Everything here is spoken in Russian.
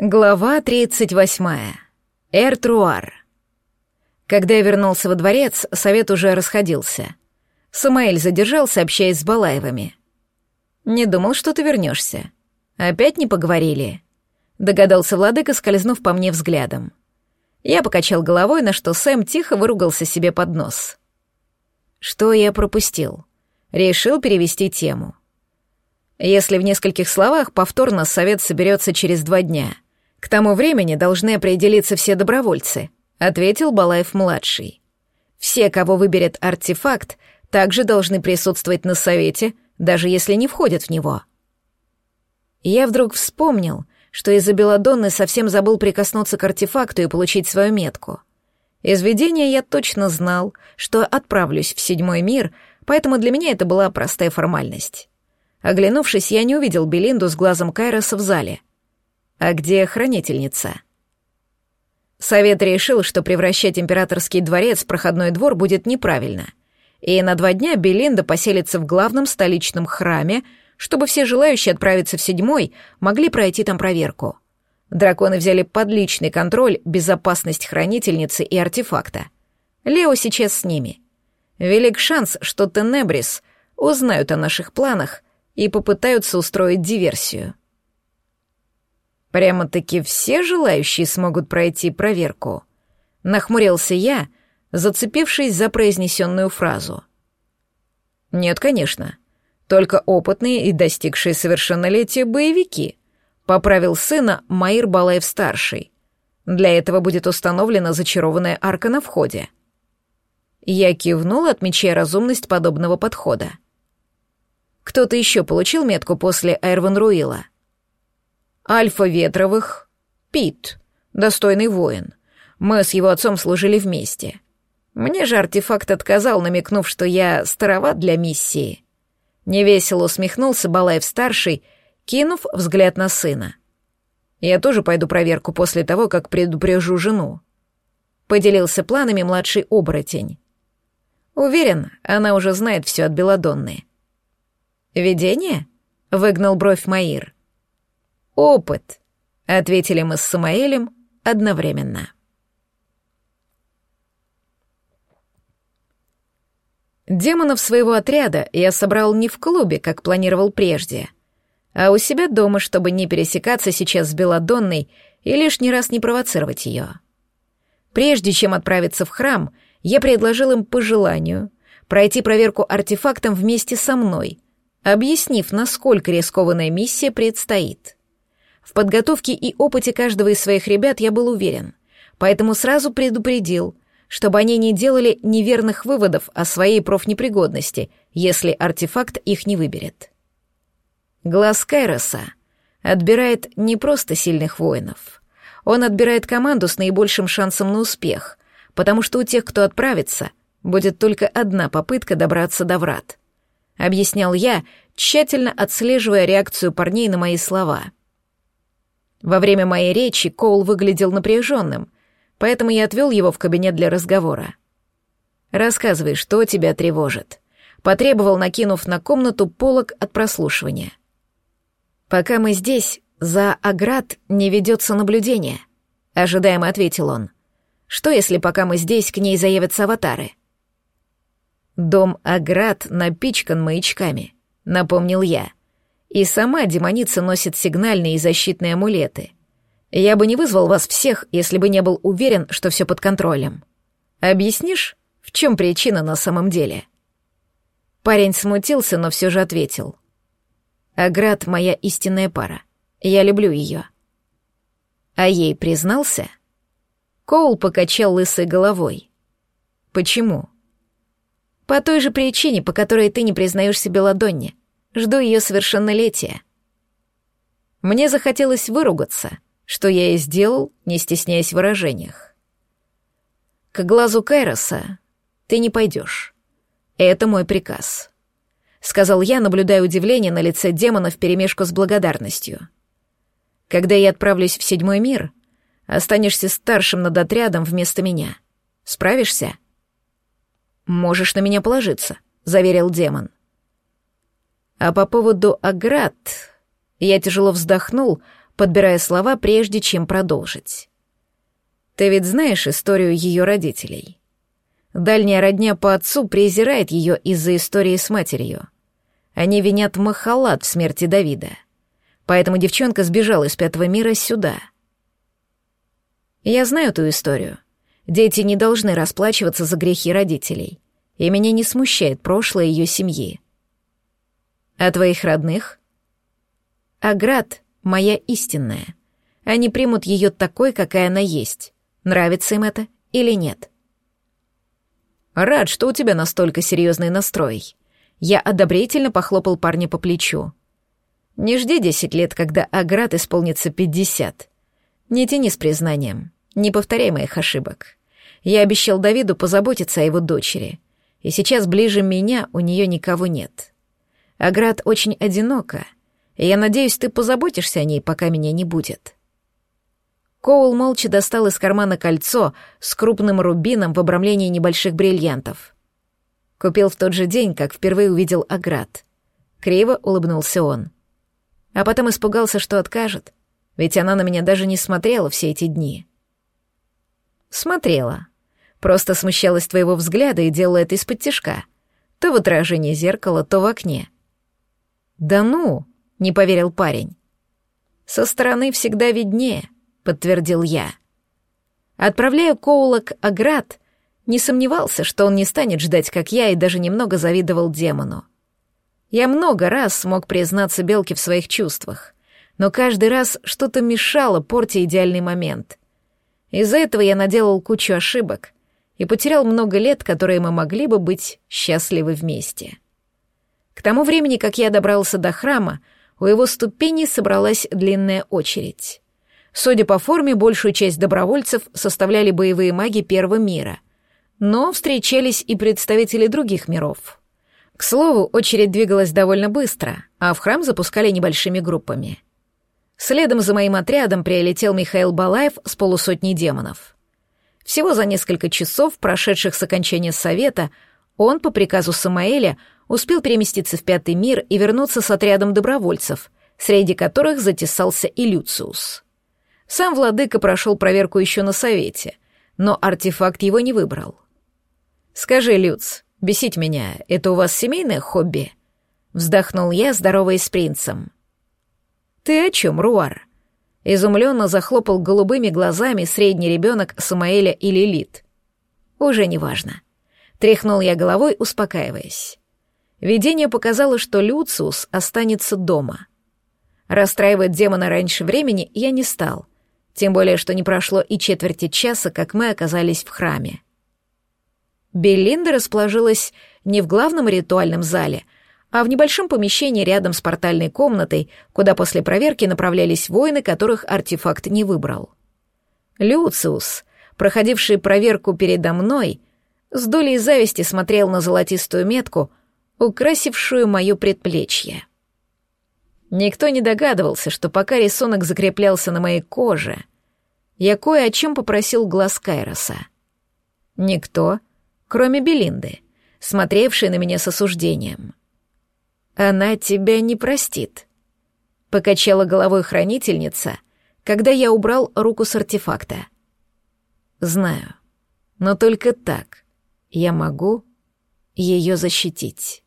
Глава 38. Эртруар. Когда я вернулся во дворец, совет уже расходился. Самаэль задержался, общаясь с Балаевыми. «Не думал, что ты вернешься. Опять не поговорили?» Догадался владыка, скользнув по мне взглядом. Я покачал головой, на что Сэм тихо выругался себе под нос. Что я пропустил? Решил перевести тему. Если в нескольких словах, повторно совет соберется через два дня — к тому времени должны определиться все добровольцы, ответил Балаев-младший. Все, кого выберет артефакт, также должны присутствовать на совете, даже если не входят в него. Я вдруг вспомнил, что из-за Беладонны совсем забыл прикоснуться к артефакту и получить свою метку. Из видения я точно знал, что отправлюсь в седьмой мир, поэтому для меня это была простая формальность. Оглянувшись, я не увидел Белинду с глазом Кайроса в зале — а где хранительница? Совет решил, что превращать императорский дворец в проходной двор будет неправильно. И на два дня Белинда поселится в главном столичном храме, чтобы все желающие отправиться в седьмой могли пройти там проверку. Драконы взяли под личный контроль безопасность хранительницы и артефакта. Лео сейчас с ними. Велик шанс, что Тенебрис узнают о наших планах и попытаются устроить диверсию. Прямо-таки все желающие смогут пройти проверку. Нахмурился я, зацепившись за произнесенную фразу. Нет, конечно. Только опытные и достигшие совершеннолетия боевики. Поправил сына Маир Балаев-старший. Для этого будет установлена зачарованная арка на входе. Я кивнул, отмечая разумность подобного подхода. Кто-то еще получил метку после Айрван Руила — Альфа Ветровых — Пит, достойный воин. Мы с его отцом служили вместе. Мне же артефакт отказал, намекнув, что я староват для миссии. Невесело усмехнулся Балаев-старший, кинув взгляд на сына. Я тоже пойду проверку после того, как предупрежу жену. Поделился планами младший оборотень. Уверен, она уже знает все от Беладонны. «Видение?» — выгнал бровь Маир. «Опыт», — ответили мы с Самаэлем одновременно. Демонов своего отряда я собрал не в клубе, как планировал прежде, а у себя дома, чтобы не пересекаться сейчас с Беладонной и лишний раз не провоцировать ее. Прежде чем отправиться в храм, я предложил им по желанию пройти проверку артефактом вместе со мной, объяснив, насколько рискованная миссия предстоит. В подготовке и опыте каждого из своих ребят я был уверен, поэтому сразу предупредил, чтобы они не делали неверных выводов о своей профнепригодности, если артефакт их не выберет. Глаз Кайроса отбирает не просто сильных воинов. Он отбирает команду с наибольшим шансом на успех, потому что у тех, кто отправится, будет только одна попытка добраться до врат. Объяснял я, тщательно отслеживая реакцию парней на мои слова — во время моей речи Коул выглядел напряженным, поэтому я отвел его в кабинет для разговора. «Рассказывай, что тебя тревожит», — потребовал, накинув на комнату полок от прослушивания. «Пока мы здесь, за Аград не ведется наблюдение», — ожидаемо ответил он. «Что, если пока мы здесь, к ней заявятся аватары?» «Дом Аград напичкан маячками», — напомнил я. И сама демоница носит сигнальные и защитные амулеты. Я бы не вызвал вас всех, если бы не был уверен, что все под контролем. Объяснишь, в чем причина на самом деле?» Парень смутился, но все же ответил. «Аград — моя истинная пара. Я люблю ее». А ей признался? Коул покачал лысой головой. «Почему?» «По той же причине, по которой ты не признаешься Беладонне. Жду ее совершеннолетия. Мне захотелось выругаться, что я и сделал, не стесняясь в выражениях. К глазу Кайроса ты не пойдешь. Это мой приказ. Сказал я, наблюдая удивление на лице демона вперемешку с благодарностью. Когда я отправлюсь в седьмой мир, останешься старшим над отрядом вместо меня. Справишься? Можешь на меня положиться, заверил демон. А по поводу оград... Я тяжело вздохнул, подбирая слова, прежде чем продолжить. «Ты ведь знаешь историю ее родителей?» Дальняя родня по отцу презирает ее из-за истории с матерью. Они винят Махалат в смерти Давида. Поэтому девчонка сбежала из пятого мира сюда. Я знаю ту историю. Дети не должны расплачиваться за грехи родителей, и меня не смущает прошлое ее семьи. А твоих родных? Аград — моя истинная. Они примут ее такой, какая она есть. Нравится им это или нет? Рад, что у тебя настолько серьезный настрой. Я одобрительно похлопал парня по плечу. Не жди десять лет, когда Аград исполнится пятьдесят. Не тяни с признанием. Не повторяй моих ошибок. Я обещал Давиду позаботиться о его дочери. И сейчас ближе меня у нее никого нет. Аград очень одинока, я надеюсь, ты позаботишься о ней, пока меня не будет. Коул молча достал из кармана кольцо с крупным рубином в обрамлении небольших бриллиантов. Купил в тот же день, как впервые увидел Аград. Криво улыбнулся он. А потом испугался, что откажет, ведь она на меня даже не смотрела все эти дни. Смотрела. Просто смущалась твоего взгляда и делала это из-под тишка. То в отражении зеркала, то в окне. «Да ну!» — не поверил парень. «Со стороны всегда виднее», — подтвердил я. Отправляя Коула к Аград, не сомневался, что он не станет ждать, как я, и даже немного завидовал демону. Я много раз смог признаться Белке в своих чувствах, но каждый раз что-то мешало порте идеальный момент. Из-за этого я наделал кучу ошибок и потерял много лет, которые мы могли бы быть счастливы вместе. К тому времени, как я добрался до храма, у его ступеней собралась длинная очередь. Судя по форме, большую часть добровольцев составляли боевые маги Первого мира — но встречались и представители других миров. К слову, очередь двигалась довольно быстро, а в храм запускали небольшими группами. Следом за моим отрядом прилетел Михаил Балаев с полусотней демонов. Всего за несколько часов, прошедших с окончания совета, он, по приказу Самаэля, успел переместиться в Пятый мир и вернуться с отрядом добровольцев, среди которых затесался и Люциус. Сам владыка прошел проверку еще на совете, но артефакт его не выбрал — «Скажи, Люц, бесить меня — это у вас семейное хобби?» Вздохнул я, здороваясь с принцем. «Ты о чем, Руар?» Изумленно захлопал голубыми глазами средний ребенок Самаэля и Лилит. «Уже неважно». Тряхнул я головой, успокаиваясь. Видение показало, что Люциус останется дома. Расстраивать демона раньше времени я не стал, тем более, что не прошло и четверти часа, как мы оказались в храме. Беллинда расположилась не в главном ритуальном зале, а в небольшом помещении рядом с портальной комнатой, куда после проверки направлялись воины, которых артефакт не выбрал. Люциус, проходивший проверку передо мной, с долей зависти смотрел на золотистую метку, украсившую мое предплечье. Никто не догадывался, что пока рисунок закреплялся на моей коже, я кое о чем попросил глаз Кайроса. Никто кроме Белинды, смотревшей на меня с осуждением. «Она тебя не простит», — покачала головой хранительница, когда я убрал руку с артефакта. «Знаю, но только так я могу ее защитить».